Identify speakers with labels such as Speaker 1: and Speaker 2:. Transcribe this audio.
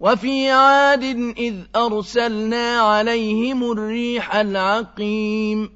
Speaker 1: وفي عاد إذ أرسلنا عليهم الريح العقيم